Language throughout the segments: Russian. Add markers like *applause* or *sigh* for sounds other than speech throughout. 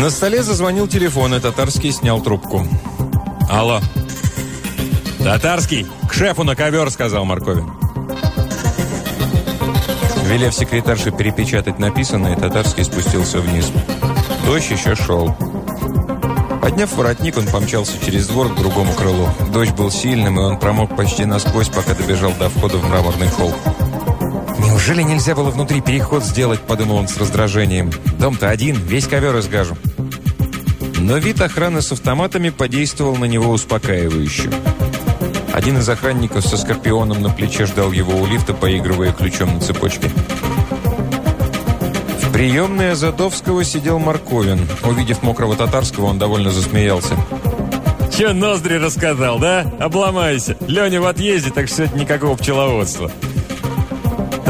На столе зазвонил телефон, и Татарский снял трубку. «Алло!» «Татарский! К шефу на ковер!» — сказал Марковин. Велев секретарше перепечатать написанное, Татарский спустился вниз. Дождь еще шел. Подняв воротник, он помчался через двор к другому крылу. Дождь был сильным, и он промок почти насквозь, пока добежал до входа в мраморный холл. «Неужели нельзя было внутри переход сделать?» – подумал он с раздражением. «Дом-то один, весь ковер изгажу». Но вид охраны с автоматами подействовал на него успокаивающе. Один из охранников со скорпионом на плече ждал его у лифта, поигрывая ключом на цепочке. В приемной Азадовского сидел Марковин. Увидев мокрого татарского, он довольно засмеялся. «Че ноздри рассказал, да? Обломайся. Леня в отъезде, так что никакого пчеловодства».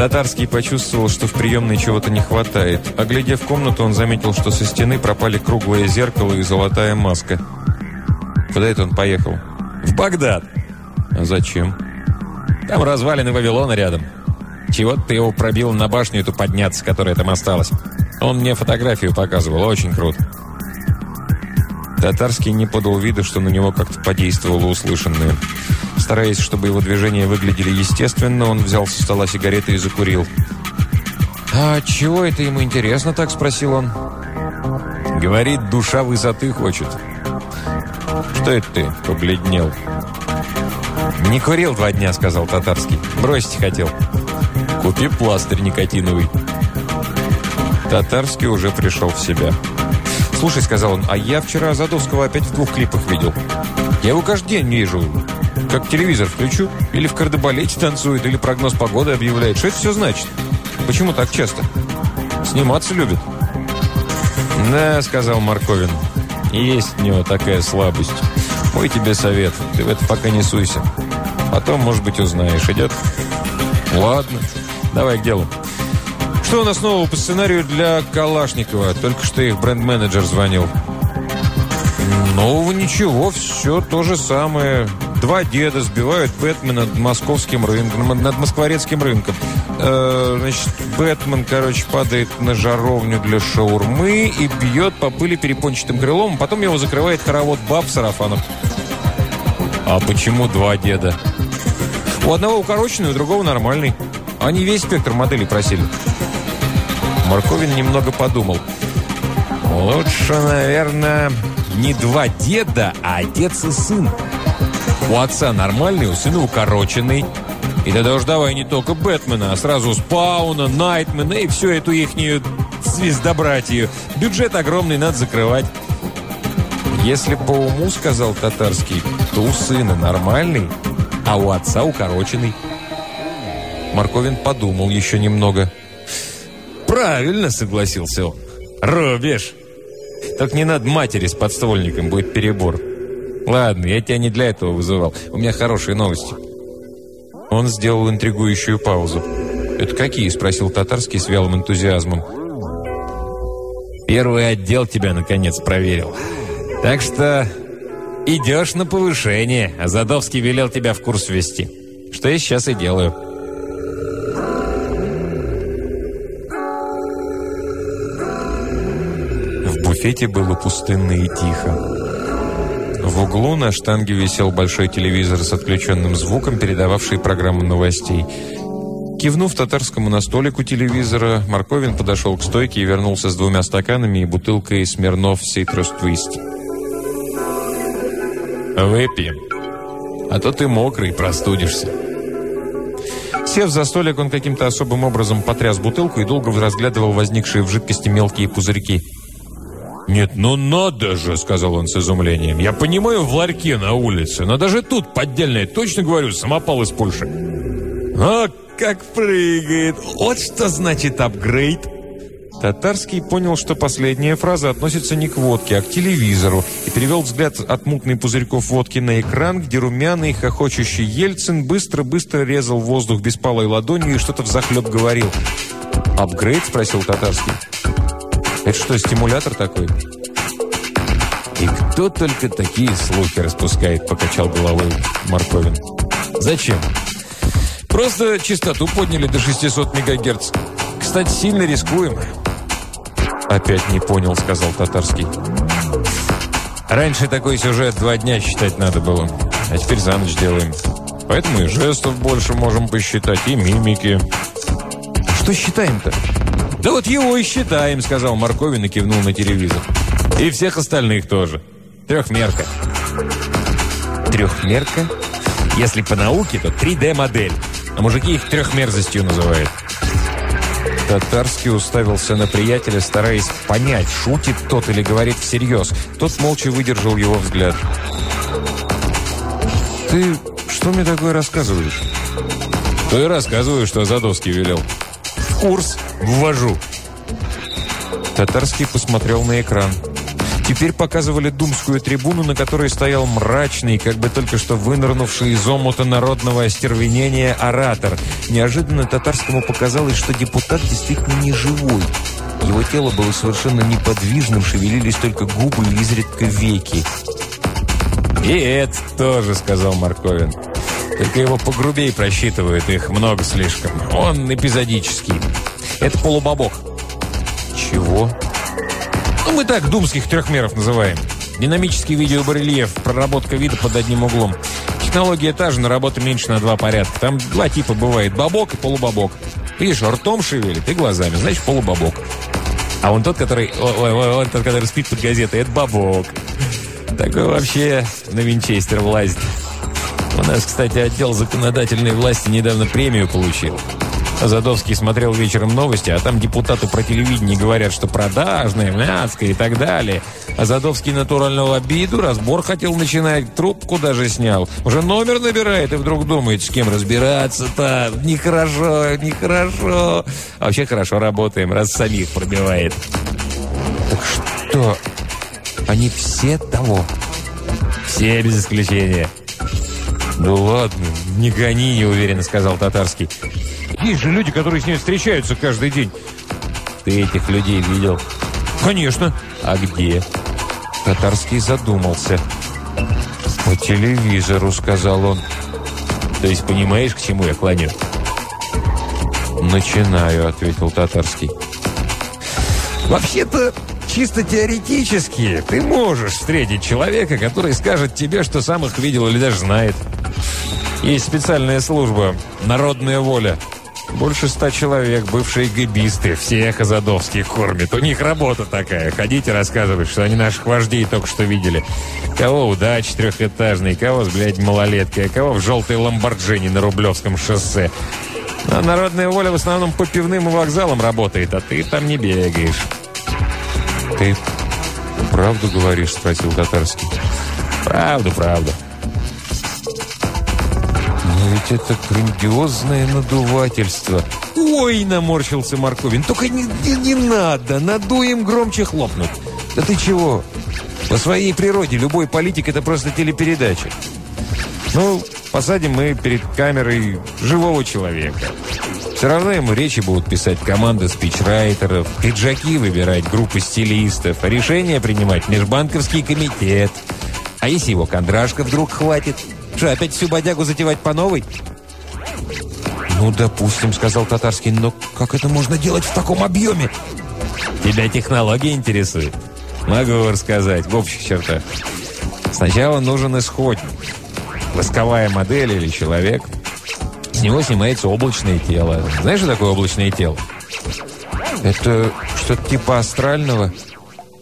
Татарский почувствовал, что в приемной чего-то не хватает. Оглядев комнату, он заметил, что со стены пропали круглое зеркало и золотая маска. Куда это он поехал? В Багдад. А зачем? Там развалины Вавилона рядом. чего ты его пробил на башню эту подняться, которая там осталась. Он мне фотографию показывал, очень круто. Татарский не подал виду, что на него как-то подействовало услышанное. Стараясь, чтобы его движения выглядели естественно, он взял со стола сигареты и закурил. «А чего это ему интересно?» – так спросил он. «Говорит, душа высоты хочет». «Что это ты?» – побледнел. «Не курил два дня», – сказал Татарский. «Бросить хотел». «Купи пластырь никотиновый». Татарский уже пришел в себя. «Слушай», – сказал он, – «а я вчера Задовского опять в двух клипах видел. Я его каждый день вижу. Как телевизор включу, или в кардебалете танцует, или прогноз погоды объявляет. Что это все значит? Почему так часто? Сниматься любит. «Да», — сказал Марковин, — «есть у него такая слабость. Мой тебе совет, ты в это пока не суйся. Потом, может быть, узнаешь. Идет?» «Ладно, давай к делу». Что у нас нового по сценарию для Калашникова? Только что их бренд-менеджер звонил. Нового ничего, все то же самое. Два деда сбивают Бэтмена над московским рынком, над москворецким рынком. Э, значит, Бэтмен, короче, падает на жаровню для шаурмы и бьет по пыли перепончатым крылом, а потом его закрывает хоровод баб в сарафанах. А почему два деда? У одного укороченный, у другого нормальный. Они весь спектр моделей просили. Марковин немного подумал. Лучше, наверное, не два деда, а отец и сын. У отца нормальный, у сына укороченный. И тогда уж давай не только Бэтмена, а сразу Спауна, Найтмена и всю эту ихнюю звездобратью. Бюджет огромный, надо закрывать. Если по уму, сказал татарский, то у сына нормальный, а у отца укороченный. Марковин подумал еще немного. «Правильно», — согласился он. «Рубишь. Так не надо матери с подствольником, будет перебор». «Ладно, я тебя не для этого вызывал. У меня хорошие новости». Он сделал интригующую паузу. «Это какие?» – спросил Татарский с вялым энтузиазмом. «Первый отдел тебя, наконец, проверил. Так что идешь на повышение, а Задовский велел тебя в курс ввести. Что я сейчас и делаю». Буфете было пустынно и тихо. В углу на штанге висел большой телевизор с отключенным звуком, передававший программу новостей. Кивнув татарскому на столик у телевизора, Марковин подошел к стойке и вернулся с двумя стаканами и бутылкой Смирнов Citrus Twist. «Выпьем, а то ты мокрый, простудишься». Сев за столик, он каким-то особым образом потряс бутылку и долго разглядывал возникшие в жидкости мелкие пузырьки – «Нет, ну надо же!» – сказал он с изумлением. «Я понимаю, в ларьке на улице, но даже тут поддельное, точно говорю, самопал из Польши». «А как прыгает! Вот что значит апгрейд!» Татарский понял, что последняя фраза относится не к водке, а к телевизору, и перевел взгляд от мутной пузырьков водки на экран, где румяный, хохочущий Ельцин быстро-быстро резал воздух беспалой ладонью и что-то взахлеб говорил. «Апгрейд?» – спросил Татарский. Это что, стимулятор такой? И кто только такие слухи распускает, покачал головой Марковин. Зачем? Просто частоту подняли до 600 МГц. Кстати, сильно рискуем. «Опять не понял», — сказал Татарский. «Раньше такой сюжет два дня считать надо было, а теперь за ночь делаем. Поэтому и жестов больше можем посчитать, и мимики». «Что считаем-то?» «Да вот его и считаем», — сказал Марковин и кивнул на телевизор. «И всех остальных тоже. Трехмерка». «Трехмерка?» Если по науке, то 3D-модель. А мужики их трехмерзостью называют. Татарский уставился на приятеля, стараясь понять, шутит тот или говорит всерьез. Тот молча выдержал его взгляд. «Ты что мне такое рассказываешь?» «То и рассказываю, что Задовский велел. В курс ввожу». Татарский посмотрел на экран. Теперь показывали думскую трибуну, на которой стоял мрачный, как бы только что вынырнувший из омута народного остервенения оратор. Неожиданно татарскому показалось, что депутат действительно не живой. Его тело было совершенно неподвижным, шевелились только губы и изредка веки. «И это тоже», — сказал Марковин. «Только его погрубей просчитывают, их много слишком. Он эпизодический. Это полубобок». «Чего?» Ну, мы так думских трехмеров называем. Динамический видеобарельеф, проработка вида под одним углом. Технология та же, но работа меньше на два порядка. Там два типа бывает, бобок и полубобок. Видишь, ртом шевелит и глазами, значит полубобок. А он тот, который... Ой, ой, он тот, который спит под газетой, это бобок. Такой вообще на винчестер власть. У нас, кстати, отдел законодательной власти недавно премию получил. Задовский смотрел вечером новости, а там депутаты про телевидение говорят, что продажное, мляцкое и так далее. А Задовский натурального обиду, разбор хотел начинать, трубку даже снял. Уже номер набирает и вдруг думает, с кем разбираться-то. Нехорошо, нехорошо. А вообще хорошо работаем, раз самих пробивает. Так что, они все того? Все без исключения. «Да ладно, не гони», — неуверенно сказал Татарский. Есть же люди, которые с ней встречаются каждый день. Ты этих людей видел? Конечно. А где? Татарский задумался. По телевизору, сказал он. То есть понимаешь, к чему я клоню? Начинаю, ответил Татарский. Вообще-то, чисто теоретически, ты можешь встретить человека, который скажет тебе, что сам их видел или даже знает. Есть специальная служба «Народная воля». Больше ста человек, бывшие гибисты, всех азадовских кормят. У них работа такая. Ходите, рассказывать, что они наших вождей только что видели. Кого удач трехэтажный, кого блядь, малолеткой, а кого в желтой ламборджини на Рублевском шоссе. А народная воля в основном по пивным и вокзалам работает, а ты там не бегаешь. «Ты правду говоришь?» – спросил Татарский. «Правду, правду». Это грандиозное надувательство. Ой, наморщился Марковин. Только не, не, не надо, надуем громче хлопнут. Да ты чего? По своей природе любой политик это просто телепередача. Ну, посадим мы перед камерой живого человека. Все равно ему речи будут писать команда спичрайтеров, пиджаки выбирать, группы стилистов, а решения принимать межбанковский комитет. А если его кондрашка вдруг хватит – что, опять всю бодягу затевать по новой? «Ну, допустим», — сказал Татарский, «но как это можно делать в таком объеме?» «Тебя технология интересует?» «Могу рассказать в общих чертах. Сначала нужен исходник. Восковая модель или человек. С него снимается облачное тело. Знаешь, что такое облачное тело?» «Это что-то типа астрального?»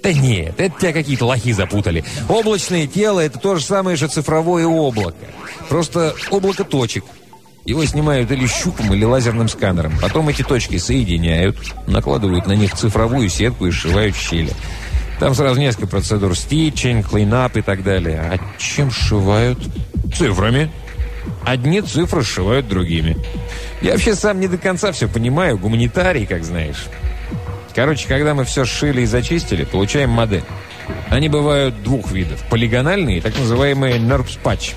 Да нет, это тебя какие-то лохи запутали. Облачное тело – это то же самое же цифровое облако. Просто облако точек. Его снимают или щупом, или лазерным сканером. Потом эти точки соединяют, накладывают на них цифровую сетку и сшивают щели. Там сразу несколько процедур. Стичинг, клейнап и так далее. А чем сшивают? Цифрами. Одни цифры сшивают другими. Я вообще сам не до конца все понимаю. Гуманитарий, как знаешь. Короче, когда мы все сшили и зачистили, получаем модель. Они бывают двух видов. Полигональные, так называемые NURBS патч.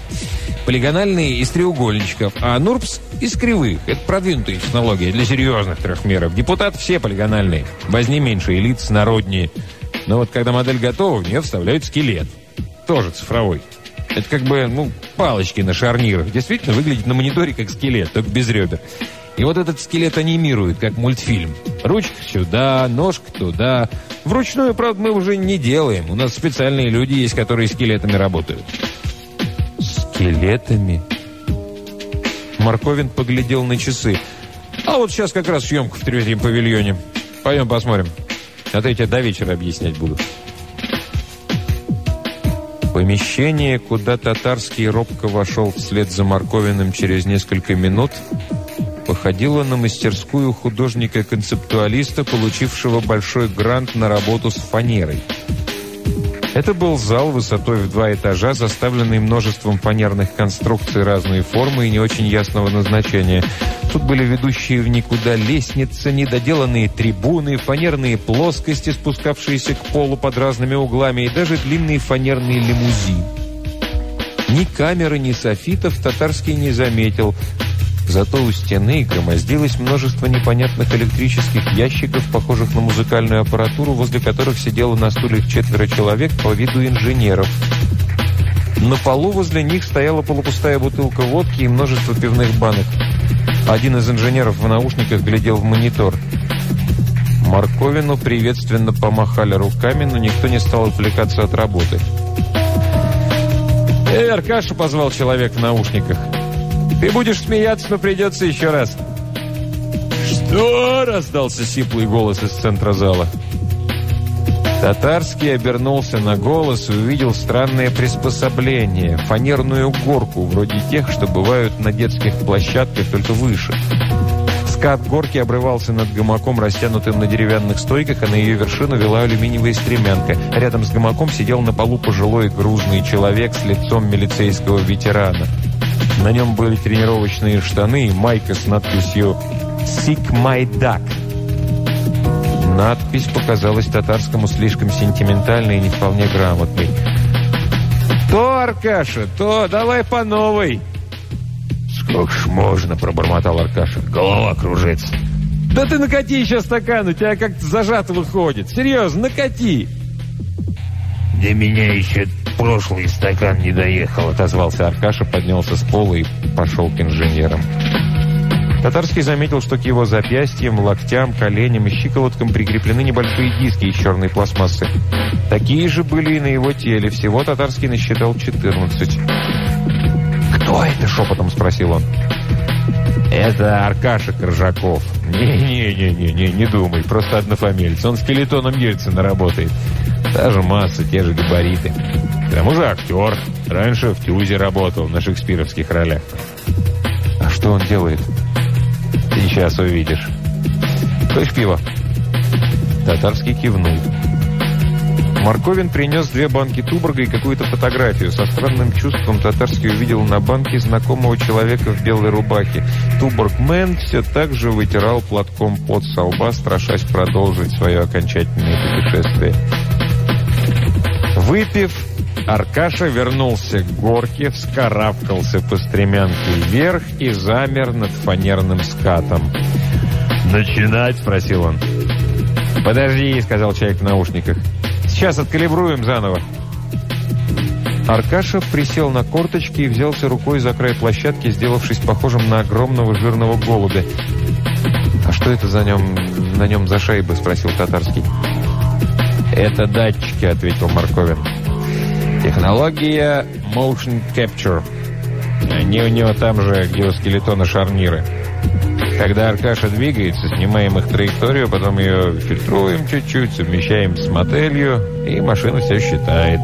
Полигональные из треугольничков, а NURBS из кривых. Это продвинутая технология для серьезных трехмеров. Депутаты все полигональные. Возни меньше, лиц народнее. Но вот когда модель готова, в нее вставляют скелет. Тоже цифровой. Это как бы, ну, палочки на шарнирах. Действительно выглядит на мониторе как скелет, только без ребер. И вот этот скелет анимирует, как мультфильм. Ручка сюда, ножка туда. Вручную, правда, мы уже не делаем. У нас специальные люди есть, которые скелетами работают. Скелетами? Марковин поглядел на часы. А вот сейчас как раз съемка в третьем павильоне. Пойдем посмотрим. А то я тебе до вечера объяснять буду. Помещение, куда татарский робко вошел вслед за Марковиным через несколько минут, походило на мастерскую художника-концептуалиста, получившего большой грант на работу с фанерой. Это был зал высотой в два этажа, заставленный множеством фанерных конструкций разной формы и не очень ясного назначения. Тут были ведущие в никуда лестницы, недоделанные трибуны, фанерные плоскости, спускавшиеся к полу под разными углами, и даже длинный фанерный лимузин. Ни камеры, ни софитов татарский не заметил. Зато у стены громоздилось множество непонятных электрических ящиков, похожих на музыкальную аппаратуру, возле которых сидело на стульях четверо человек по виду инженеров. На полу возле них стояла полупустая бутылка водки и множество пивных банок. Один из инженеров в наушниках глядел в монитор. Марковину приветственно помахали руками, но никто не стал отвлекаться от работы. «Эй, Аркаша!» — позвал человек в наушниках. Ты будешь смеяться, но придется еще раз. «Что?» — раздался сиплый голос из центра зала. Татарский обернулся на голос и увидел странное приспособление, фанерную горку, вроде тех, что бывают на детских площадках, только выше. Скат горки обрывался над гамаком, растянутым на деревянных стойках, а на ее вершину вела алюминиевая стремянка. Рядом с гамаком сидел на полу пожилой грузный человек с лицом милицейского ветерана. На нем были тренировочные штаны и майка с надписью «Sick my duck». Надпись показалась татарскому слишком сентиментальной и не вполне грамотной. «То, Аркаша, то, давай по новой!» «Сколько ж можно?» – пробормотал Аркаша. «Голова кружится». «Да ты накати еще стакан, у тебя как-то зажато выходит. Серьезно, накати!» «До меня еще прошлый стакан не доехал», — отозвался Аркаша, поднялся с пола и пошел к инженерам. Татарский заметил, что к его запястьям, локтям, коленям и щиколоткам прикреплены небольшие диски из черной пластмассы. Такие же были и на его теле. Всего Татарский насчитал 14. «Кто это?» — шепотом спросил он. «Это Аркаша Коржаков». «Не-не-не-не, не думай, просто однофамильец. Он скелетоном Ельцина работает. Та же масса, те же габариты. К тому же актер. Раньше в Тюзе работал, на шекспировских ролях». «А что он делает?» «Сейчас увидишь». «Хочешь пиво?» Татарский кивнул. Марковин принес две банки Туборга и какую-то фотографию. Со странным чувством Татарский увидел на банке знакомого человека в белой рубахе. Туборг-мен все так же вытирал платком под со лба, страшась продолжить свое окончательное путешествие. Выпив, Аркаша вернулся к горке, вскарабкался по стремянке вверх и замер над фанерным скатом. «Начинать?» – спросил он. «Подожди», – сказал человек в наушниках. Сейчас откалибруем заново». Аркаша присел на корточки и взялся рукой за край площадки, сделавшись похожим на огромного жирного голубя. «А что это за нем, на нем за шайбы?» – спросил Татарский. «Это датчики», – ответил Марковин. «Технология Motion Capture. Они у него там же, где у скелетона шарниры». Когда Аркаша двигается, снимаем их траекторию, потом ее фильтруем чуть-чуть, совмещаем с моделью, и машина все считает.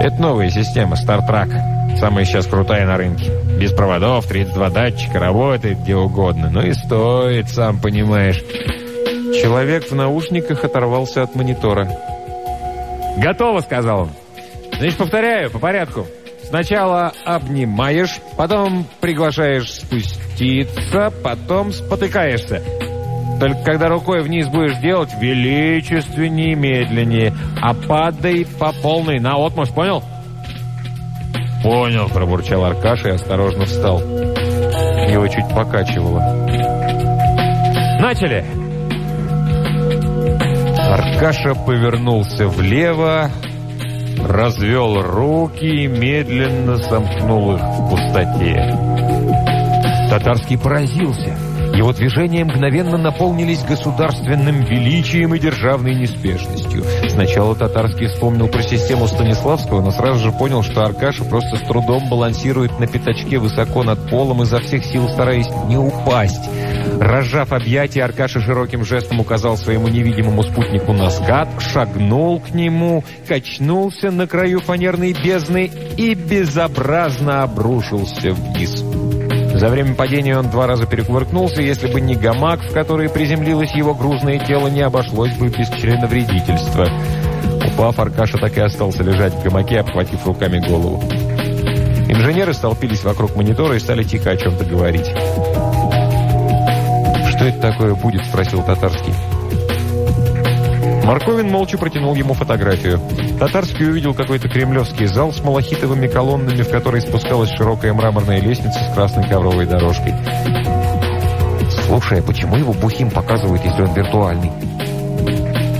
Это новая система, StarTrack. Самая сейчас крутая на рынке. Без проводов, 32 датчика, работает где угодно. Ну и стоит, сам понимаешь. Человек в наушниках оторвался от монитора. «Готово», — сказал он. «Значит, повторяю, по порядку. Сначала обнимаешь, потом приглашаешь спуститься, потом спотыкаешься. Только когда рукой вниз будешь делать, величественнее и медленнее. А падай по полной, на отмашь, понял? «Понял», — пробурчал Аркаша и осторожно встал. Его чуть покачивало. «Начали!» Аркаша повернулся влево, развел руки и медленно сомкнул их в пустоте. Татарский поразился. Его движения мгновенно наполнились государственным величием и державной неспешностью. Сначала Татарский вспомнил про систему Станиславского, но сразу же понял, что Аркаша просто с трудом балансирует на пятачке высоко над полом, изо всех сил стараясь не упасть. Разжав объятия, Аркаша широким жестом указал своему невидимому спутнику на скат, шагнул к нему, качнулся на краю фанерной бездны и безобразно обрушился вниз. За время падения он два раза перекувыркнулся, если бы не гамак, в который приземлилось его грузное тело, не обошлось бы без членовредительства. Упав, Аркаша так и остался лежать в гамаке, обхватив руками голову. Инженеры столпились вокруг монитора и стали тихо о чем-то говорить. «Что это такое будет?» – спросил Татарский. Марковин молча протянул ему фотографию. Татарский увидел какой-то кремлевский зал с малахитовыми колоннами, в который спускалась широкая мраморная лестница с красной ковровой дорожкой. «Слушай, а почему его бухим показывают, если он виртуальный?»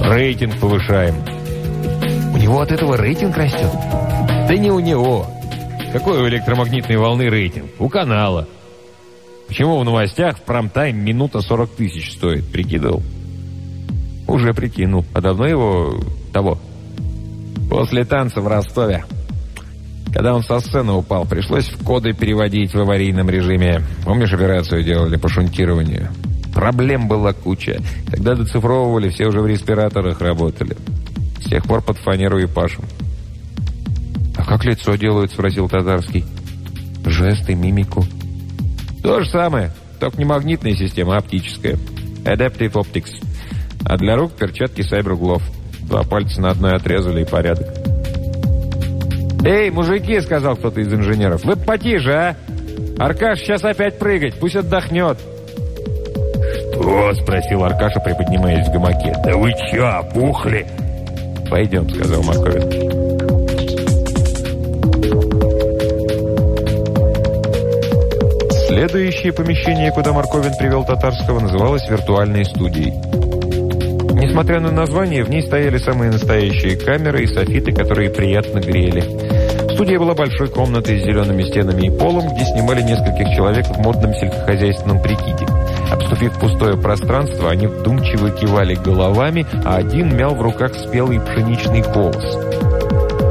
«Рейтинг повышаем». «У него от этого рейтинг растет?» «Да не у него. Какой у электромагнитной волны рейтинг? У канала. Почему в новостях в промтайм минута 40 тысяч стоит?» Прикидывал. Уже прикинул. А давно его... того? После танца в Ростове. Когда он со сцены упал, пришлось в коды переводить в аварийном режиме. Помнишь, операцию делали по шунтированию? Проблем была куча. Когда доцифровывали, все уже в респираторах работали. С тех пор под фанеру и пашем. «А как лицо делают?» – спросил Татарский. «Жесты, мимику?» «То же самое, только не магнитная система, а оптическая. Adaptive Optics». А для рук перчатки сайбер-углов. Два пальца на одной отрезали и порядок. «Эй, мужики!» — сказал кто-то из инженеров. «Вы потише, а? Аркаш сейчас опять прыгать, пусть отдохнет!» «Что?» — спросил Аркаша, приподнимаясь в гамаке. «Да вы че, опухли?» «Пойдем», — сказал Марковин. Следующее помещение, куда Марковин привел Татарского, называлось «Виртуальной студией». Несмотря на название, в ней стояли самые настоящие камеры и софиты, которые приятно грели. Студия была большой комнатой с зелеными стенами и полом, где снимали нескольких человек в модном сельскохозяйственном прикиде. Обступив пустое пространство, они вдумчиво кивали головами, а один мял в руках спелый пшеничный колос.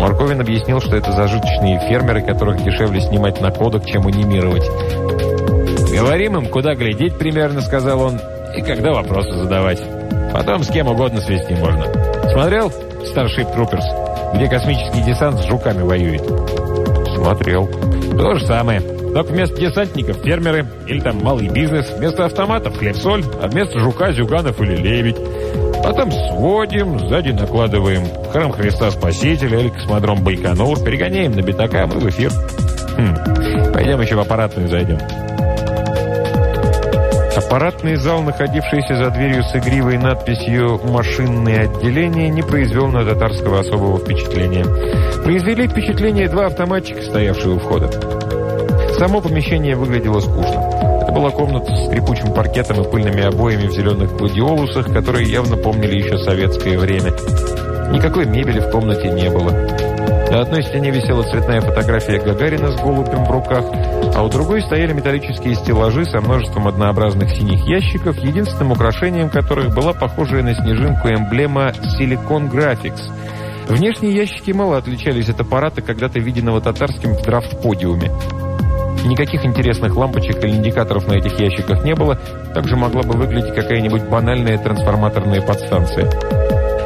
Марковин объяснил, что это зажиточные фермеры, которых дешевле снимать на кодах, чем анимировать. «Говорим им, куда глядеть примерно», — сказал он, — «и когда вопросы задавать». Потом с кем угодно свести можно. Смотрел Starship Troopers, где космический десант с жуками воюет? Смотрел. То же самое. Только вместо десантников фермеры или там малый бизнес, вместо автоматов хлеб-соль, а вместо жука зюганов или лебедь. Потом сводим, сзади накладываем храм Христа Спасителя или космодром Байконур, перегоняем на битакам и в эфир. Хм. Пойдем еще в аппаратную зайдем. Аппаратный зал, находившийся за дверью с игривой надписью «Машинное отделение», не произвел на татарского особого впечатления. Произвели впечатление два автоматчика, стоявшие у входа. Само помещение выглядело скучно. Это была комната с скрипучим паркетом и пыльными обоями в зеленых гладиолусах, которые явно помнили еще советское время. Никакой мебели в комнате не было. На одной стене висела цветная фотография Гагарина с голубем в руках, а у другой стояли металлические стеллажи со множеством однообразных синих ящиков, единственным украшением которых была похожая на снежинку эмблема Silicon Graphics. Внешние ящики мало отличались от аппарата, когда-то виденного татарским в драфт-подиуме. Никаких интересных лампочек или индикаторов на этих ящиках не было, также могла бы выглядеть какая-нибудь банальная трансформаторная подстанция.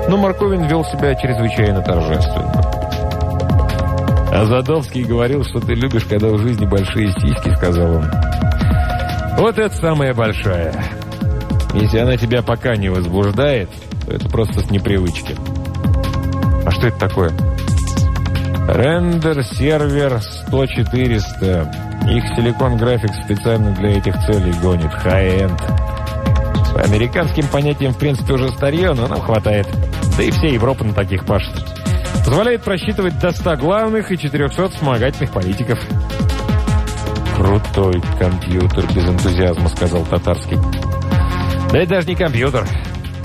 Но Марковин вел себя чрезвычайно торжественно. А Задовский говорил, что ты любишь, когда в жизни большие сиськи, сказал он. Вот это самая большая. Если она тебя пока не возбуждает, то это просто с непривычки. А что это такое? Рендер-сервер 100-400. Их Graphics специально для этих целей гонит. High-end. По американским понятиям, в принципе, уже старье, но нам хватает. Да и вся Европа на таких пашет. Позволяет просчитывать до 100 главных и 400 вспомогательных политиков. «Крутой компьютер», — без энтузиазма сказал Татарский. «Да это даже не компьютер.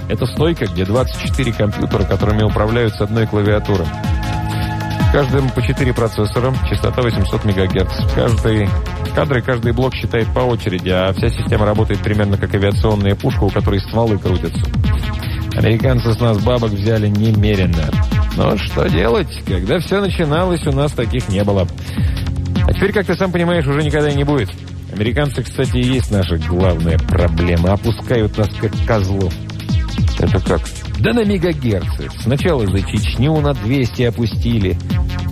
Это стойка, где 24 компьютера, которыми управляют с одной клавиатуры. В каждом по 4 процессора, частота 800 МГц. Каждый, кадры каждый блок считает по очереди, а вся система работает примерно как авиационная пушка, у которой стволы крутятся. Американцы с нас бабок взяли немерено. Но что делать? Когда все начиналось, у нас таких не было. А теперь, как ты сам понимаешь, уже никогда и не будет. Американцы, кстати, и есть наша главная проблема. Опускают нас как козлов. Это как? Да на мегагерцы. Сначала за Чечню на 200 опустили.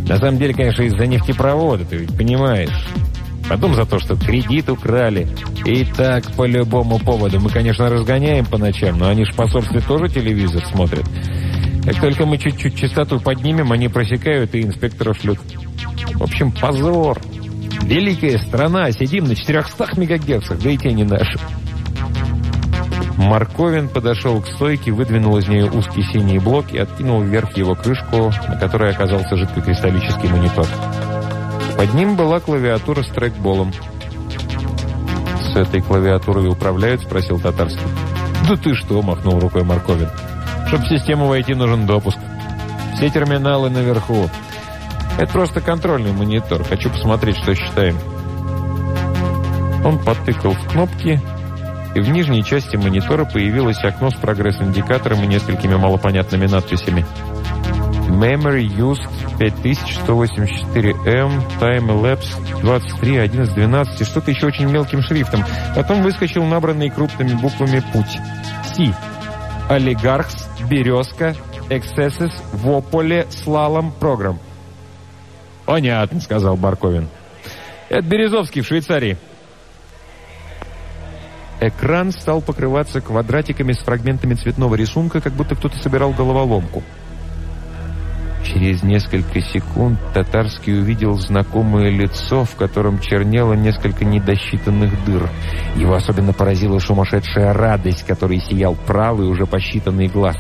На самом деле, конечно, из-за нефтепровода, ты ведь понимаешь. Потом за то, что кредит украли. И так по любому поводу. Мы, конечно, разгоняем по ночам, но они ж в посольстве тоже телевизор смотрят. Как только мы чуть-чуть частоту поднимем, они просекают и инспекторов шлют. В общем, позор. Великая страна, сидим на 400 мегагерцах, да и те не наши. Марковин подошел к стойке, выдвинул из нее узкий синий блок и откинул вверх его крышку, на которой оказался жидкокристаллический монитор. Под ним была клавиатура с трекболом. «С этой клавиатурой управляют?» – спросил Татарский. «Да ты что?» – махнул рукой Марковин. «Чтоб в систему войти, нужен допуск. Все терминалы наверху. Это просто контрольный монитор. Хочу посмотреть, что считаем». Он потыкал в кнопки, и в нижней части монитора появилось окно с прогресс-индикатором и несколькими малопонятными надписями. Memory used 5184M, Time Elapse 23, 11, 12 и что-то еще очень мелким шрифтом. Потом выскочил набранный крупными буквами «Путь». Си. Олигархс, Березка, Excesses, Вополе, Слалом, Программ. «Понятно», — сказал Барковин. «Это Березовский в Швейцарии». Экран стал покрываться квадратиками с фрагментами цветного рисунка, как будто кто-то собирал головоломку. Через несколько секунд Татарский увидел знакомое лицо, в котором чернело несколько недосчитанных дыр. Его особенно поразила сумасшедшая радость, которой сиял правый, уже посчитанный глаз.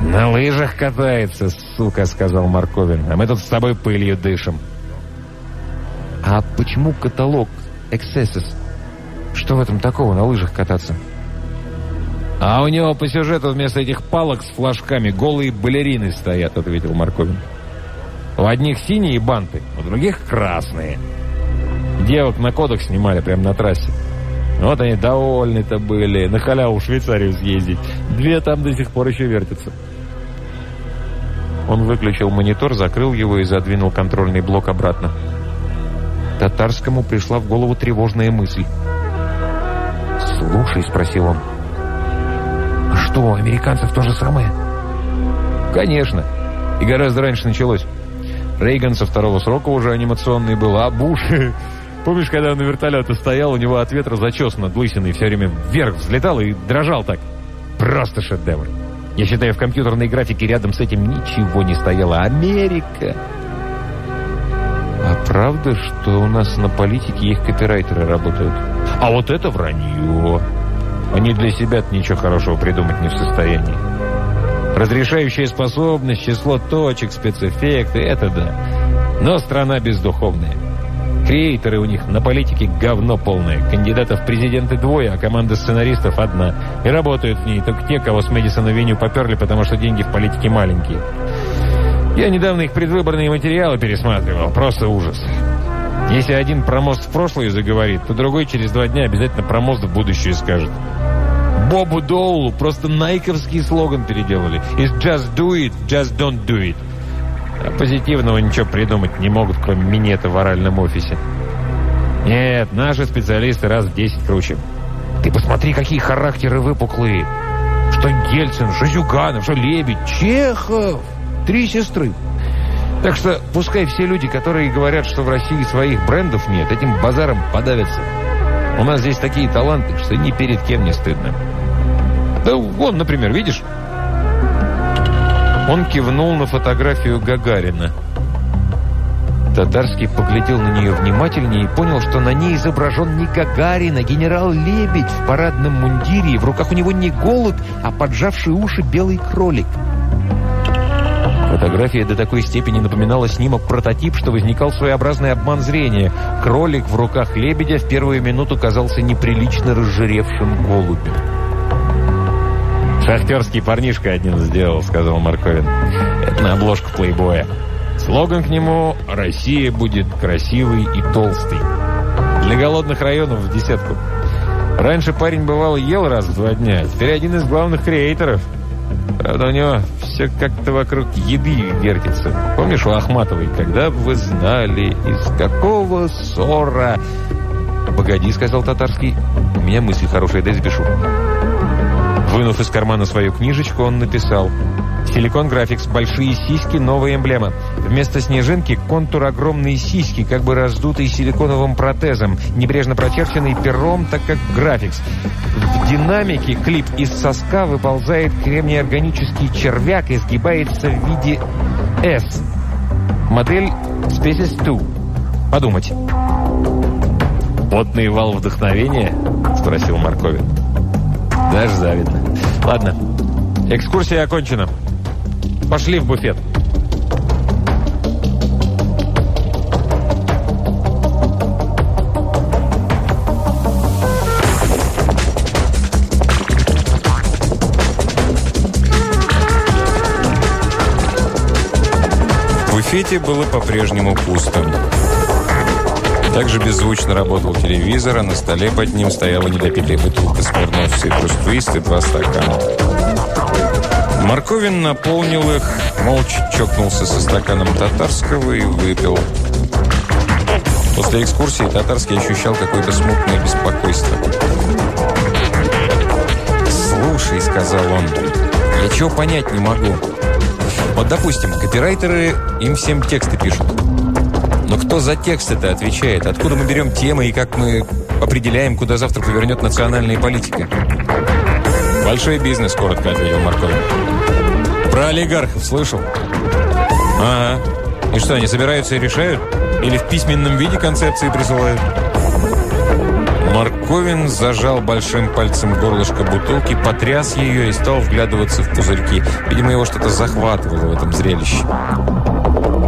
«На лыжах катается, сука», — сказал Марковин, «а мы тут с тобой пылью дышим». «А почему каталог Excesses? Что в этом такого, на лыжах кататься?» «А у него по сюжету вместо этих палок с флажками голые балерины стоят», — ответил Марковин. «У одних синие банты, у других красные. Девок на кодах снимали прямо на трассе. Вот они довольны-то были, на халяву в Швейцарию съездить. Две там до сих пор еще вертятся». Он выключил монитор, закрыл его и задвинул контрольный блок обратно. Татарскому пришла в голову тревожная мысль. «Слушай», — спросил он, — что, у американцев то же самое? Конечно. И гораздо раньше началось. Рейган со второго срока уже анимационный был, а Буш... *laughs* Помнишь, когда он на вертолете стоял, у него от ветра зачес над лысиной все время вверх взлетал и дрожал так. Просто шедевр. Я считаю, в компьютерной графике рядом с этим ничего не стояло. Америка! А правда, что у нас на политике их копирайтеры работают? А вот это вранье. Они для себя ничего хорошего придумать не в состоянии. Разрешающая способность, число точек, спецэффекты – это да. Но страна бездуховная. Креаторы у них на политике говно полное. Кандидатов в президенты двое, а команда сценаристов одна. И работают в ней только те, кого с Мэдисона Веню поперли, потому что деньги в политике маленькие. Я недавно их предвыборные материалы пересматривал. Просто ужас. Если один про мост в прошлое заговорит, то другой через два дня обязательно про мост в будущее скажет. Бобу Доулу просто найковский слоган переделали. It's just do it, just don't do it. А позитивного ничего придумать не могут, кроме минета в оральном офисе. Нет, наши специалисты раз в десять круче. Ты посмотри, какие характеры выпуклые. Что Гельцин, что Зюганов, что Лебедь, Чехов. Три сестры. Так что пускай все люди, которые говорят, что в России своих брендов нет, этим базаром подавятся. У нас здесь такие таланты, что ни перед кем не стыдно. Да вон, например, видишь? Он кивнул на фотографию Гагарина. Татарский поглядел на нее внимательнее и понял, что на ней изображен не Гагарин, а генерал Лебедь в парадном мундире, и в руках у него не голубь, а поджавший уши белый кролик. Фотография до такой степени напоминала снимок прототип, что возникал своеобразный обман зрения. Кролик в руках лебедя в первую минуту казался неприлично разжиревшим голубем. «Шахтерский парнишка один сделал», — сказал Марковин. «Это на обложку плейбоя. Слоган к нему «Россия будет красивый и толстый». Для голодных районов в десятку. Раньше парень бывал ел раз в два дня, теперь один из главных креаторов. Правда, у него все как-то вокруг еды вертится. Помнишь у Ахматовой, когда бы вы знали, из какого ссора... «Погоди», — сказал Татарский, — «у меня мысль хорошая, дай запишу». Вынув из кармана свою книжечку, он написал «Силикон Графикс. Большие сиськи. Новая эмблема. Вместо снежинки контур огромные сиськи, как бы раздутые силиконовым протезом, небрежно прочерченный пером, так как Графикс. В динамике клип из соска выползает кремний-органический червяк и сгибается в виде S. Модель Species 2. Подумать». «Потный вал вдохновения?» – спросил Марковин. Даже завидно. Ладно, экскурсия окончена. Пошли в буфет. В буфете было по-прежнему пусто. Также беззвучно работал телевизор, а на столе под ним стояла недопитая бутылка Смирнов Цитрус Твист и два стакана. Марковин наполнил их, молча чокнулся со стаканом татарского и выпил. После экскурсии татарский ощущал какое-то смутное беспокойство. «Слушай», — сказал он, — «я чего понять не могу. Вот, допустим, копирайтеры им всем тексты пишут. Но кто за текст это отвечает? Откуда мы берем темы и как мы определяем, куда завтра повернет национальная политика? Большой бизнес, коротко ответил Марковин. Про олигархов слышал? Ага. И что, они собираются и решают? Или в письменном виде концепции присылают? Марковин зажал большим пальцем горлышко бутылки, потряс ее и стал вглядываться в пузырьки. Видимо, его что-то захватывало в этом зрелище.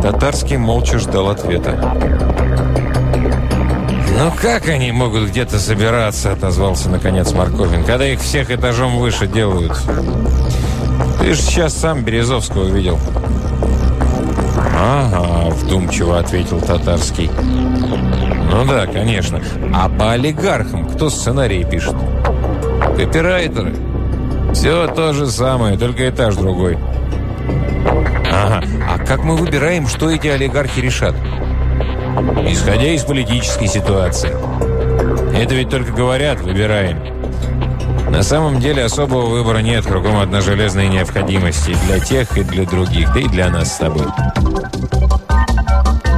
Татарский молча ждал ответа. «Ну как они могут где-то собираться?» – отозвался наконец Марковин. «Когда их всех этажом выше делают. Ты же сейчас сам Березовского видел». «Ага», – вдумчиво ответил Татарский. «Ну да, конечно. А по олигархам кто сценарии пишет?» «Копирайтеры. Все то же самое, только этаж другой». Ага. А как мы выбираем, что эти олигархи решат? Исходя из политической ситуации. Это ведь только говорят, выбираем. На самом деле особого выбора нет, кругом одна железная необходимость и для тех, и для других, да и для нас с тобой.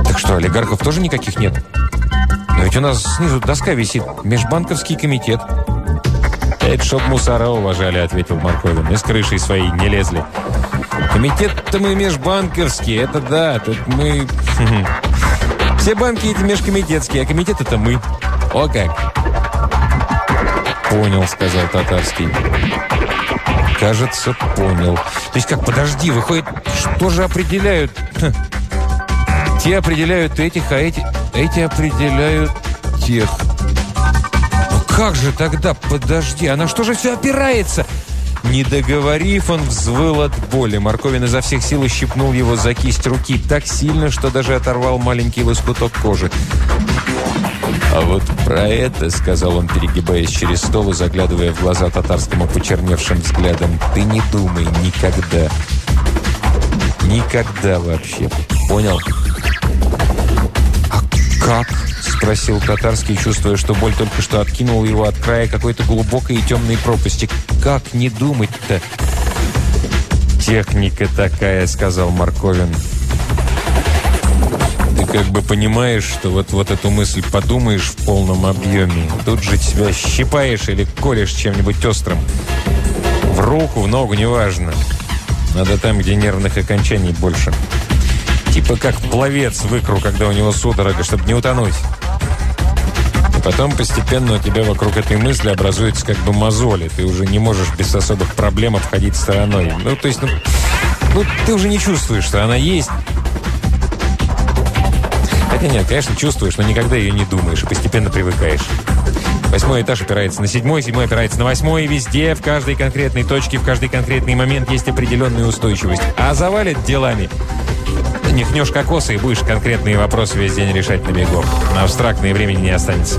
Так что, олигархов тоже никаких нет? Но ведь у нас снизу доска висит. Межбанковский комитет. «Это чтоб мусора уважали», — ответил Марковин. «И с крышей своей не лезли». Комитет-то мы межбанковский, это да, тут мы... *laughs* Все банки эти межкомитетские, а комитет это мы. О как! Понял, сказал Татарский. Кажется, понял. То есть как, подожди, выходит, что же определяют? Те определяют этих, а эти, эти определяют тех. Ну как же тогда, подожди, а на что же все опирается? Не договорив, он взвыл от боли. Морковин изо всех сил ущипнул его за кисть руки так сильно, что даже оторвал маленький лоскуток кожи. «А вот про это, — сказал он, перегибаясь через стол и заглядывая в глаза татарскому почерневшим взглядом, — ты не думай никогда. Никогда вообще. Понял?» «А как?» — спросил татарский, чувствуя, что боль только что откинул его от края какой-то глубокой и темной пропасти. «Как не думать-то?» «Техника такая», — сказал Марковин. «Ты как бы понимаешь, что вот, вот эту мысль подумаешь в полном объеме, тут же тебя щипаешь или колешь чем-нибудь острым. В руку, в ногу, неважно. Надо там, где нервных окончаний больше». Типа как пловец в икру, когда у него судорога, чтобы не утонуть. И потом постепенно у тебя вокруг этой мысли образуется как бы мозоли. Ты уже не можешь без особых проблем обходить стороной. Ну, то есть, ну, ну ты уже не чувствуешь, что она есть. Хотя нет, конечно, чувствуешь, но никогда ее не думаешь и постепенно привыкаешь. Восьмой этаж опирается на седьмой, седьмой опирается на восьмой. Везде, в каждой конкретной точке, в каждый конкретный момент есть определенная устойчивость. А завалит делами. Нихнешь кокосы и будешь конкретные вопросы весь день решать на бегу. На абстрактное времени не останется.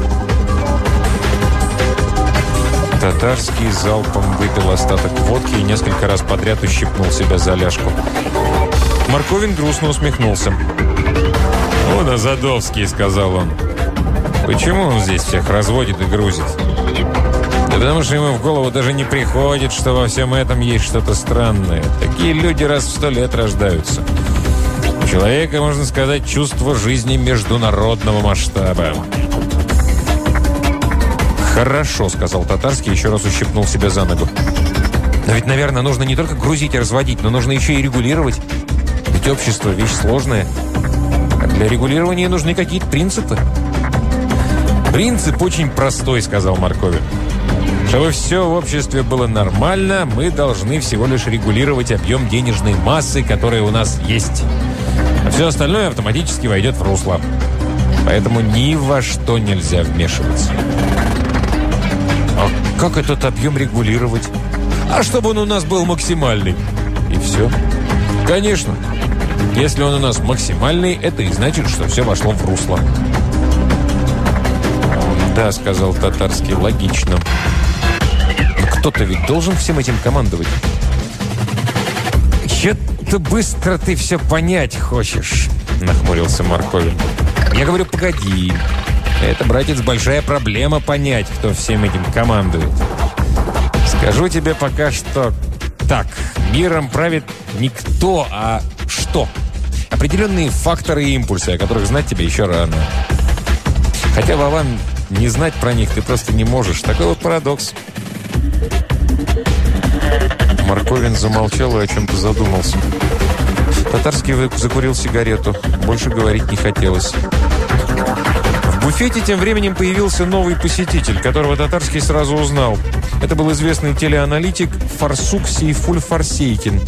Татарский залпом выпил остаток водки и несколько раз подряд ущипнул себя за ляжку. Марковин грустно усмехнулся. «Он Азадовский», — сказал он. «Почему он здесь всех разводит и грузит?» Да потому что ему в голову даже не приходит, что во всем этом есть что-то странное. Такие люди раз в сто лет рождаются. Человека, можно сказать, чувство жизни международного масштаба. «Хорошо», — сказал Татарский, еще раз ущипнул себя за ногу. «Но ведь, наверное, нужно не только грузить и разводить, но нужно еще и регулировать. Ведь общество – вещь сложная. А для регулирования нужны какие-то принципы». «Принцип очень простой», — сказал Марковин. «Чтобы все в обществе было нормально, мы должны всего лишь регулировать объем денежной массы, которая у нас есть. Все остальное автоматически войдет в русло. Поэтому ни во что нельзя вмешиваться». «А как этот объем регулировать?» «А чтобы он у нас был максимальный». «И все?» «Конечно. Если он у нас максимальный, это и значит, что все вошло в русло». «Да», — сказал татарский, — «логично». «Кто-то ведь должен всем этим командовать». «Че-то быстро ты все понять хочешь», — нахмурился Марковин. «Я говорю, погоди. Это, братец, большая проблема понять, кто всем этим командует. Скажу тебе пока что так. Миром правит не кто, а что. Определенные факторы и импульсы, о которых знать тебе еще рано. Хотя, Вован, не знать про них ты просто не можешь. Такой вот парадокс. Марковин замолчал и о чем-то задумался. Татарский закурил сигарету. Больше говорить не хотелось. В буфете тем временем появился новый посетитель, которого Татарский сразу узнал. Это был известный телеаналитик Фарсук Сейфуль Фарсейкин.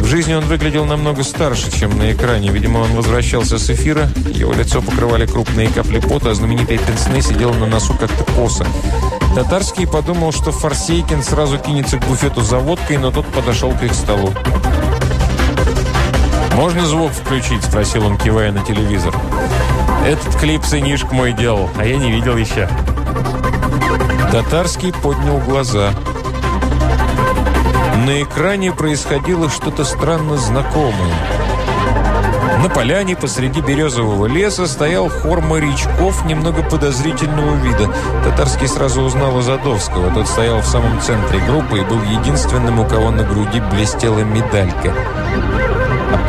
В жизни он выглядел намного старше, чем на экране. Видимо, он возвращался с эфира, его лицо покрывали крупные капли пота, а знаменитая пенсне сидела на носу как-то косо. Татарский подумал, что Фарсейкин сразу кинется к буфету за водкой, но тот подошел к их столу. «Можно звук включить?» – спросил он, кивая на телевизор. «Этот клип сынишка мой делал, а я не видел еще». Татарский поднял глаза – на экране происходило что-то странно знакомое. На поляне посреди березового леса стоял хор морячков немного подозрительного вида. Татарский сразу узнал Азадовского. Тот стоял в самом центре группы и был единственным, у кого на груди блестела медалька.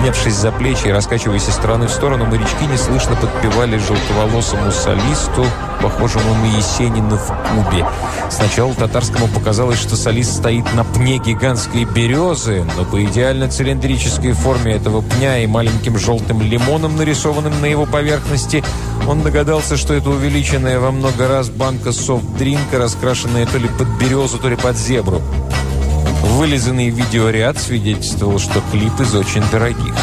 Обнявшись за плечи и раскачиваясь из стороны в сторону, морячки неслышно подпевали желтоволосому солисту, похожему на Есенина в Кубе. Сначала татарскому показалось, что солист стоит на пне гигантской березы, но по идеально цилиндрической форме этого пня и маленьким желтым лимоном, нарисованным на его поверхности, он догадался, что это увеличенная во много раз банка софт-дринка, раскрашенная то ли под березу, то ли под зебру. Вылизанный видеоряд свидетельствовал, что клип из очень дорогих.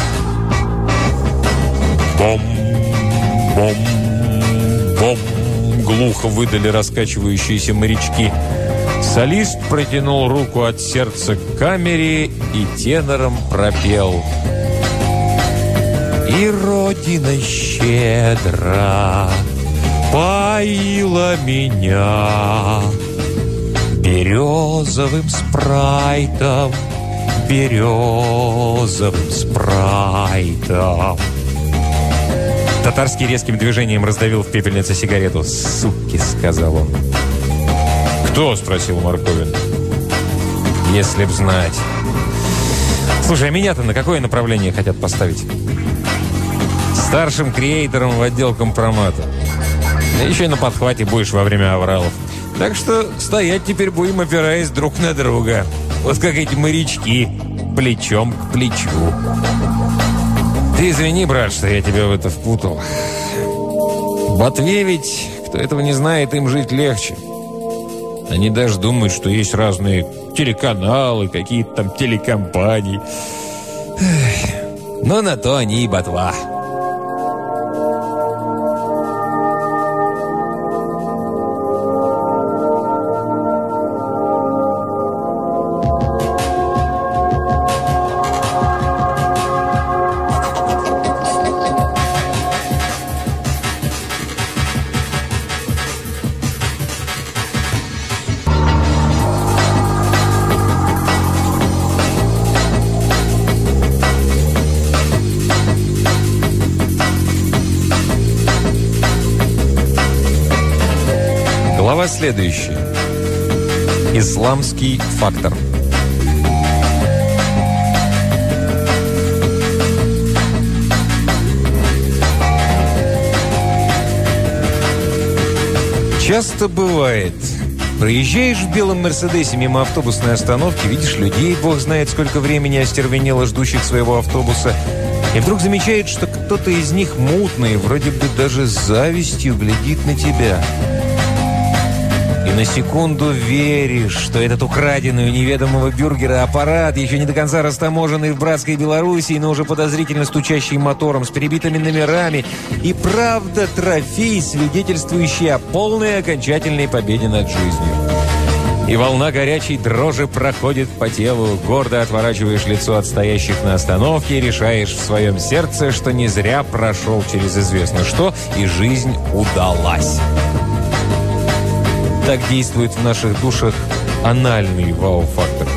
Бом, бом, бом, глухо выдали раскачивающиеся морячки. Солист протянул руку от сердца к камере и тенором пропел. И Родина щедро поила меня березовым спрайтом, березовым спрайтом. Татарский резким движением раздавил в пепельнице сигарету. «Суки!» — сказал он. «Кто?» — спросил Марковин. «Если б знать». «Слушай, а меня-то на какое направление хотят поставить?» «Старшим креатором в отдел компромата. Еще и на подхвате будешь во время авралов. Так что стоять теперь будем, опираясь друг на друга. Вот как эти морячки, плечом к плечу. Ты извини, брат, что я тебя в это впутал. Ботве ведь, кто этого не знает, им жить легче. Они даже думают, что есть разные телеканалы, какие-то там телекомпании. Но на то они и ботва. Следующее. Исламский фактор. Часто бывает, проезжаешь в белом Мерседесе мимо автобусной остановки, видишь людей, бог знает сколько времени остервенело ждущих своего автобуса, и вдруг замечает, что кто-то из них мутный, вроде бы даже с завистью глядит на тебя. На секунду веришь, что этот украденный у неведомого бюргера аппарат, еще не до конца растаможенный в братской Белоруссии, но уже подозрительно стучащий мотором с перебитыми номерами, и правда трофей, свидетельствующий о полной окончательной победе над жизнью. И волна горячей дрожи проходит по телу, гордо отворачиваешь лицо от стоящих на остановке и решаешь в своем сердце, что не зря прошел через известно что, и жизнь удалась. Так действует в наших душах анальный вау-фактор.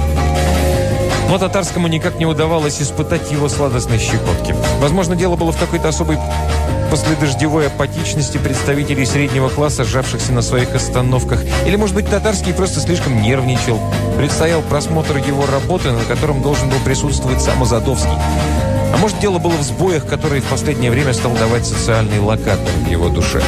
Но татарскому никак не удавалось испытать его сладостной щекотки. Возможно, дело было в какой-то особой последождевой апатичности представителей среднего класса, сжавшихся на своих остановках. Или, может быть, татарский просто слишком нервничал. Предстоял просмотр его работы, на котором должен был присутствовать сам Азадовский. А может, дело было в сбоях, которые в последнее время стал давать социальный локатор в его душе.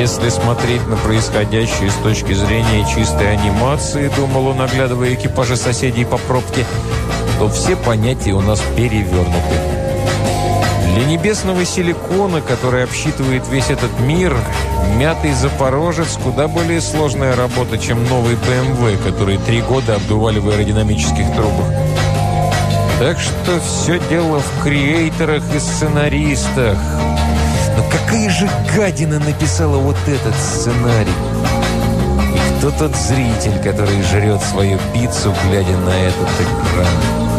Если смотреть на происходящее с точки зрения чистой анимации, думал он, оглядывая экипажи соседей по пробке, то все понятия у нас перевернуты. Для небесного силикона, который обсчитывает весь этот мир, мятый «Запорожец» куда более сложная работа, чем новый BMW, который три года обдували в аэродинамических трубах. Так что все дело в креаторах и сценаристах – но какая же гадина написала вот этот сценарий? И кто тот зритель, который жрет свою пиццу, глядя на этот экран?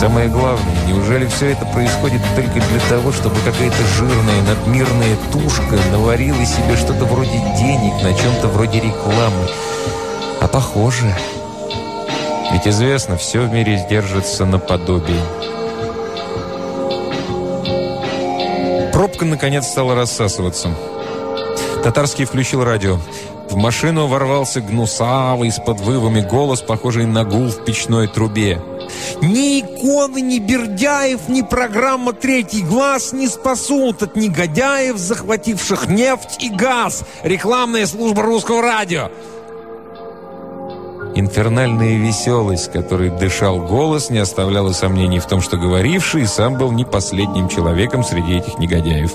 Самое главное, неужели все это происходит только для того, чтобы какая-то жирная, надмирная тушка наварила себе что-то вроде денег на чем-то вроде рекламы? А похоже. Ведь известно, все в мире сдержится наподобие. Пробка, наконец, стала рассасываться. Татарский включил радио. В машину ворвался гнусавый с подвывами голос, похожий на гул в печной трубе. «Ни иконы, ни Бердяев, ни программа «Третий глаз» не спасут от негодяев, захвативших нефть и газ. Рекламная служба русского радио. Инфернальная веселость, которой дышал голос, не оставляла сомнений в том, что говоривший сам был не последним человеком среди этих негодяев.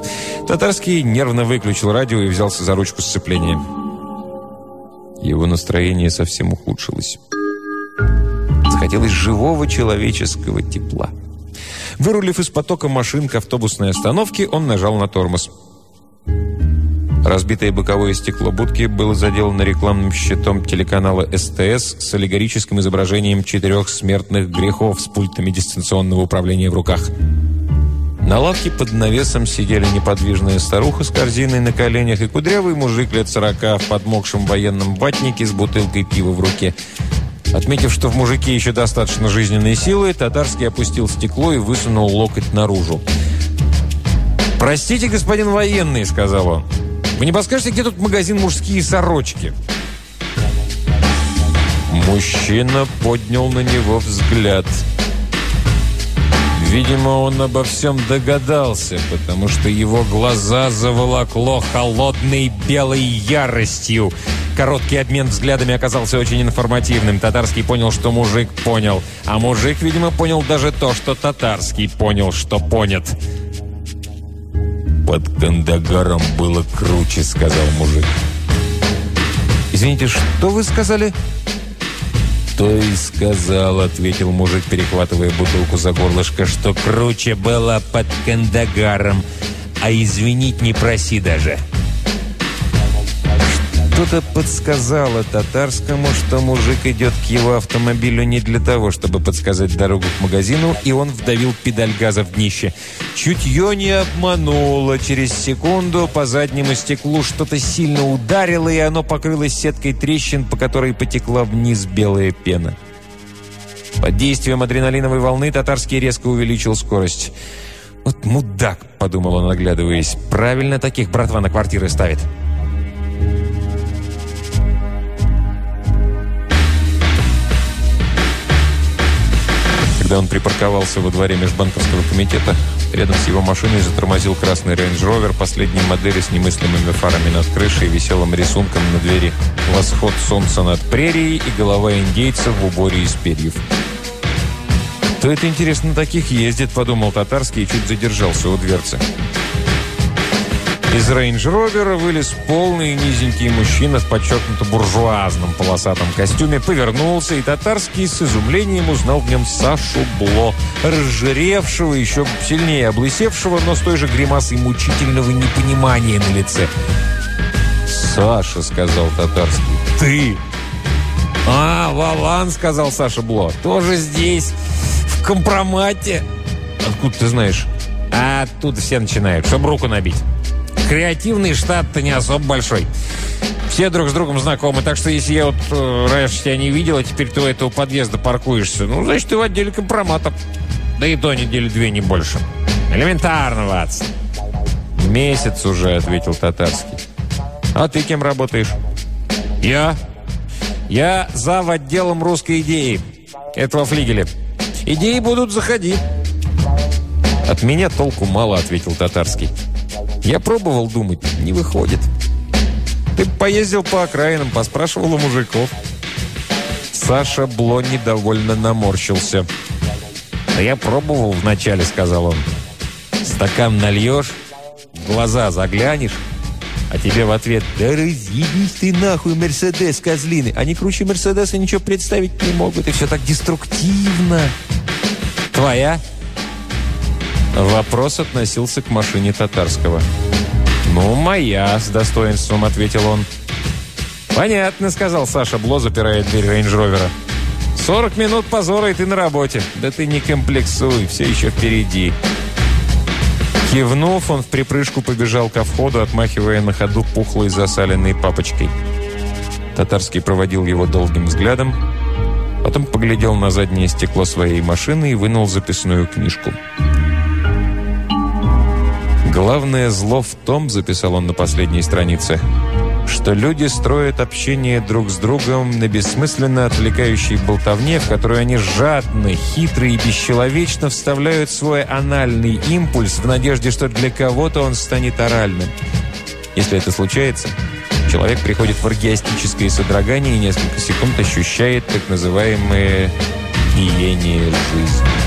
Татарский нервно выключил радио и взялся за ручку сцепления. Его настроение совсем ухудшилось. Захотелось живого человеческого тепла. Вырулив из потока машин к автобусной остановке, он нажал на тормоз. Разбитое боковое стекло будки было заделано рекламным щитом телеканала СТС с аллегорическим изображением четырех смертных грехов с пультами дистанционного управления в руках. На лавке под навесом сидели неподвижная старуха с корзиной на коленях и кудрявый мужик лет сорока в подмокшем военном ватнике с бутылкой пива в руке. Отметив, что в мужике еще достаточно жизненной силы, татарский опустил стекло и высунул локоть наружу. «Простите, господин военный», — сказал он. Вы не подскажете, где тут магазин «Мужские сорочки»?» Мужчина поднял на него взгляд. Видимо, он обо всем догадался, потому что его глаза заволокло холодной белой яростью. Короткий обмен взглядами оказался очень информативным. Татарский понял, что мужик понял. А мужик, видимо, понял даже то, что татарский понял, что понят. «Под Кандагаром было круче», — сказал мужик. «Извините, что вы сказали?» «То и сказал», — ответил мужик, перехватывая бутылку за горлышко, «что круче было под Кандагаром, а извинить не проси даже». Что-то подсказало татарскому, что мужик идет к его автомобилю не для того, чтобы подсказать дорогу к магазину, и он вдавил педаль газа в днище. Чутье не обмануло. Через секунду по заднему стеклу что-то сильно ударило, и оно покрылось сеткой трещин, по которой потекла вниз белая пена. Под действием адреналиновой волны татарский резко увеличил скорость. «Вот мудак!» – подумал он, оглядываясь. «Правильно таких братва на квартиры ставит». Когда он припарковался во дворе межбанковского комитета, рядом с его машиной затормозил красный Range Rover последней модели с немыслимыми фарами над крышей и веселым рисунком на двери «Восход солнца над прерией» и голова индейца в уборе из перьев. «Кто это, интересно, таких ездит?» – подумал Татарский и чуть задержался у дверцы. Из рейндж-ровера вылез полный низенький мужчина в подчеркнуто буржуазном полосатом костюме, повернулся, и Татарский с изумлением узнал в нем Сашу Бло, разжиревшего, еще сильнее облысевшего, но с той же гримасой мучительного непонимания на лице. «Саша», — сказал Татарский, — «ты!» «А, Валан», — сказал Саша Бло, — «тоже здесь, в компромате». «Откуда ты знаешь?» «А оттуда все начинают, чтобы руку набить». Креативный штат-то не особо большой. Все друг с другом знакомы, так что если я вот э, раньше тебя не видел, а теперь ты у этого подъезда паркуешься, ну, значит, ты в отделе компроматов. Да и то недели две, не больше. Элементарно, Ватс. «Месяц уже», — ответил Татарский. «А ты кем работаешь?» «Я? Я зав. отделом русской идеи этого флигеля. Идеи будут заходить». «От меня толку мало», — ответил Татарский. Я пробовал думать, не выходит. Ты поездил по окраинам, поспрашивал у мужиков. Саша Бло недовольно наморщился. «Да я пробовал вначале», — сказал он. «Стакан нальешь, глаза заглянешь, а тебе в ответ «Да разъебись ты нахуй, Мерседес, козлины!» Они круче Мерседеса ничего представить не могут, и все так деструктивно. «Твоя?» Вопрос относился к машине татарского. «Ну, моя», — с достоинством ответил он. «Понятно», — сказал Саша Бло, запирая дверь рейндж-ровера. «Сорок минут позора, и ты на работе. Да ты не комплексуй, все еще впереди». Кивнув, он в припрыжку побежал ко входу, отмахивая на ходу пухлой засаленной папочкой. Татарский проводил его долгим взглядом, потом поглядел на заднее стекло своей машины и вынул записную книжку. «Главное зло в том, — записал он на последней странице, — что люди строят общение друг с другом на бессмысленно отвлекающей болтовне, в которую они жадно, хитро и бесчеловечно вставляют свой анальный импульс в надежде, что для кого-то он станет оральным. Если это случается, человек приходит в оргиастическое содрогание и несколько секунд ощущает так называемое «биение жизни».